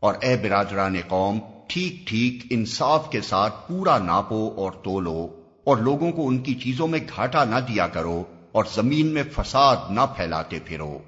اور اے برادران قوم، ٹھیک ٹھیک انصاف کے ساتھ پورا ناپو اور تولو اور لوگوں کو ان کی چیزوں میں گھاٹا نہ دیا کرو اور زمین میں فساد نہ پھیلاتے پھرو۔